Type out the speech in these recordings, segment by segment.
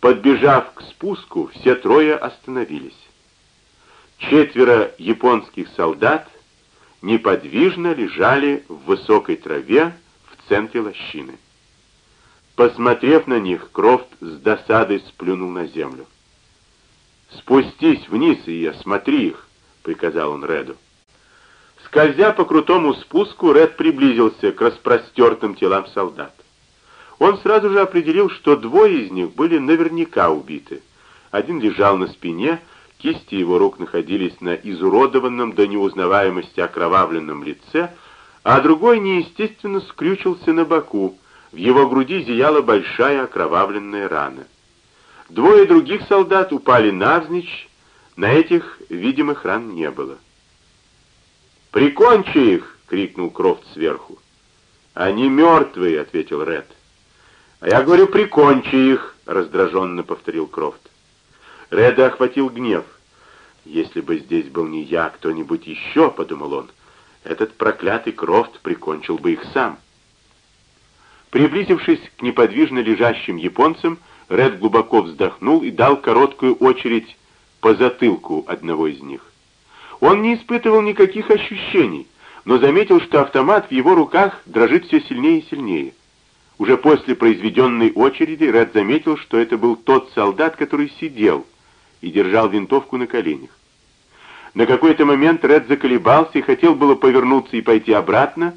Подбежав к спуску, все трое остановились. Четверо японских солдат неподвижно лежали в высокой траве в центре лощины. Посмотрев на них, Крофт с досадой сплюнул на землю. «Спустись вниз и осмотри их», — приказал он Реду. Скользя по крутому спуску, Ред приблизился к распростертым телам солдат. Он сразу же определил, что двое из них были наверняка убиты. Один лежал на спине, кисти его рук находились на изуродованном до неузнаваемости окровавленном лице, а другой неестественно скрючился на боку, в его груди зияла большая окровавленная рана. Двое других солдат упали навзничь, на этих видимых ран не было. «Прикончи их!» — крикнул Крофт сверху. «Они мертвые!» — ответил Ред. «А я говорю, прикончи их!» — раздраженно повторил Крофт. Реда охватил гнев. «Если бы здесь был не я, кто-нибудь еще», — подумал он, — «этот проклятый Крофт прикончил бы их сам». Приблизившись к неподвижно лежащим японцам, Ред глубоко вздохнул и дал короткую очередь по затылку одного из них. Он не испытывал никаких ощущений, но заметил, что автомат в его руках дрожит все сильнее и сильнее. Уже после произведенной очереди Ред заметил, что это был тот солдат, который сидел и держал винтовку на коленях. На какой-то момент Ред заколебался и хотел было повернуться и пойти обратно,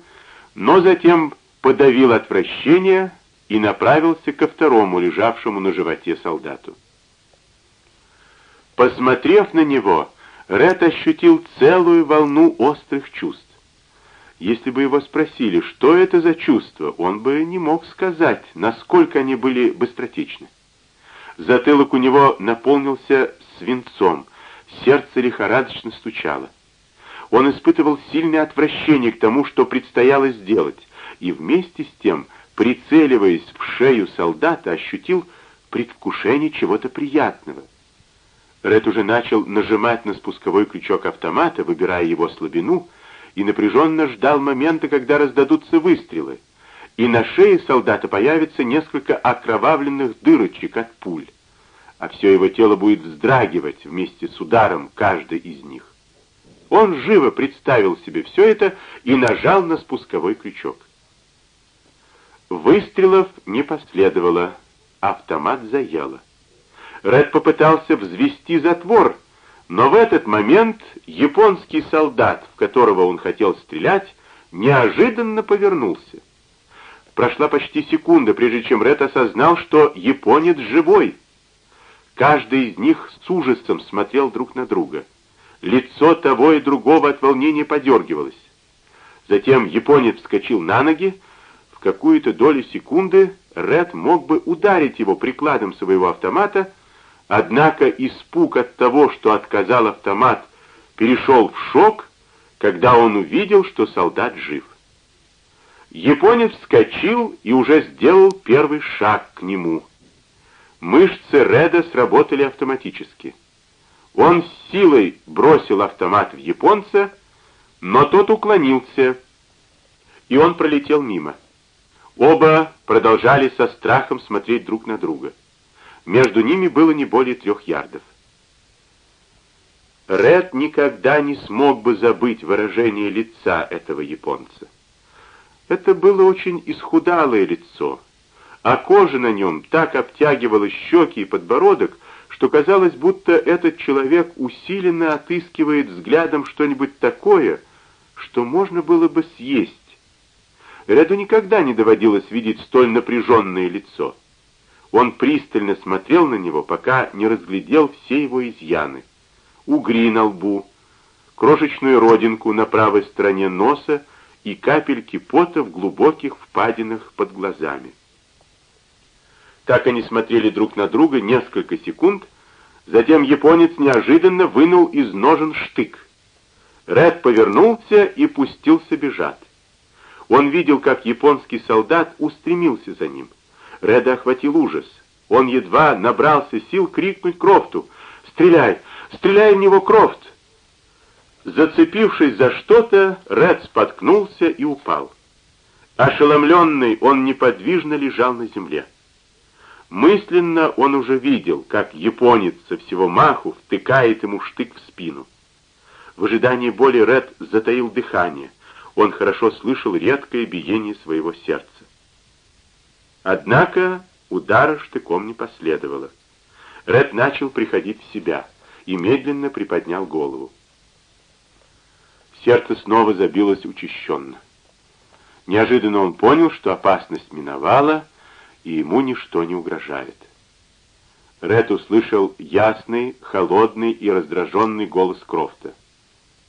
но затем подавил отвращение и направился ко второму лежавшему на животе солдату. Посмотрев на него, Ред ощутил целую волну острых чувств. Если бы его спросили, что это за чувство, он бы не мог сказать, насколько они были быстротечны. Затылок у него наполнился свинцом, сердце лихорадочно стучало. Он испытывал сильное отвращение к тому, что предстояло сделать, и вместе с тем, прицеливаясь в шею солдата, ощутил предвкушение чего-то приятного. Ред уже начал нажимать на спусковой крючок автомата, выбирая его слабину, и напряженно ждал момента, когда раздадутся выстрелы, и на шее солдата появится несколько окровавленных дырочек от пуль, а все его тело будет вздрагивать вместе с ударом каждой из них. Он живо представил себе все это и нажал на спусковой крючок. Выстрелов не последовало, автомат заело. Ред попытался взвести затвор, но в этот момент японский солдат, в которого он хотел стрелять, неожиданно повернулся. Прошла почти секунда, прежде чем Ред осознал, что японец живой. Каждый из них с ужасом смотрел друг на друга. Лицо того и другого от волнения подергивалось. Затем японец вскочил на ноги, в какую-то долю секунды Ред мог бы ударить его прикладом своего автомата, Однако испуг от того, что отказал автомат, перешел в шок, когда он увидел, что солдат жив. Японец вскочил и уже сделал первый шаг к нему. Мышцы Реда сработали автоматически. Он с силой бросил автомат в японца, но тот уклонился, и он пролетел мимо. Оба продолжали со страхом смотреть друг на друга. Между ними было не более трех ярдов. Ред никогда не смог бы забыть выражение лица этого японца. Это было очень исхудалое лицо, а кожа на нем так обтягивала щеки и подбородок, что казалось, будто этот человек усиленно отыскивает взглядом что-нибудь такое, что можно было бы съесть. Реду никогда не доводилось видеть столь напряженное лицо. Он пристально смотрел на него, пока не разглядел все его изъяны. Угри на лбу, крошечную родинку на правой стороне носа и капельки пота в глубоких впадинах под глазами. Так они смотрели друг на друга несколько секунд, затем японец неожиданно вынул из ножен штык. Ред повернулся и пустился бежать. Он видел, как японский солдат устремился за ним — Реда охватил ужас. Он едва набрался сил крикнуть Крофту «Стреляй! Стреляй в него, Крофт!» Зацепившись за что-то, Ред споткнулся и упал. Ошеломленный, он неподвижно лежал на земле. Мысленно он уже видел, как японец со всего маху втыкает ему штык в спину. В ожидании боли Ред затаил дыхание. Он хорошо слышал редкое биение своего сердца. Однако удара штыком не последовало. Ред начал приходить в себя и медленно приподнял голову. Сердце снова забилось учащенно. Неожиданно он понял, что опасность миновала, и ему ничто не угрожает. Ред услышал ясный, холодный и раздраженный голос Крофта.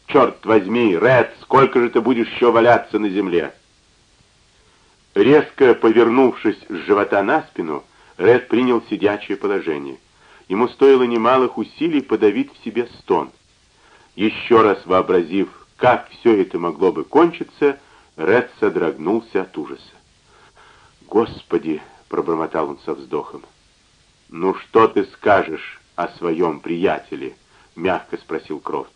«Черт возьми, Ред, сколько же ты будешь еще валяться на земле?» Резко повернувшись с живота на спину, Ред принял сидячее положение. Ему стоило немалых усилий подавить в себе стон. Еще раз вообразив, как все это могло бы кончиться, Ред содрогнулся от ужаса. «Господи!» пробормотал он со вздохом. «Ну что ты скажешь о своем приятеле?» — мягко спросил Крофт.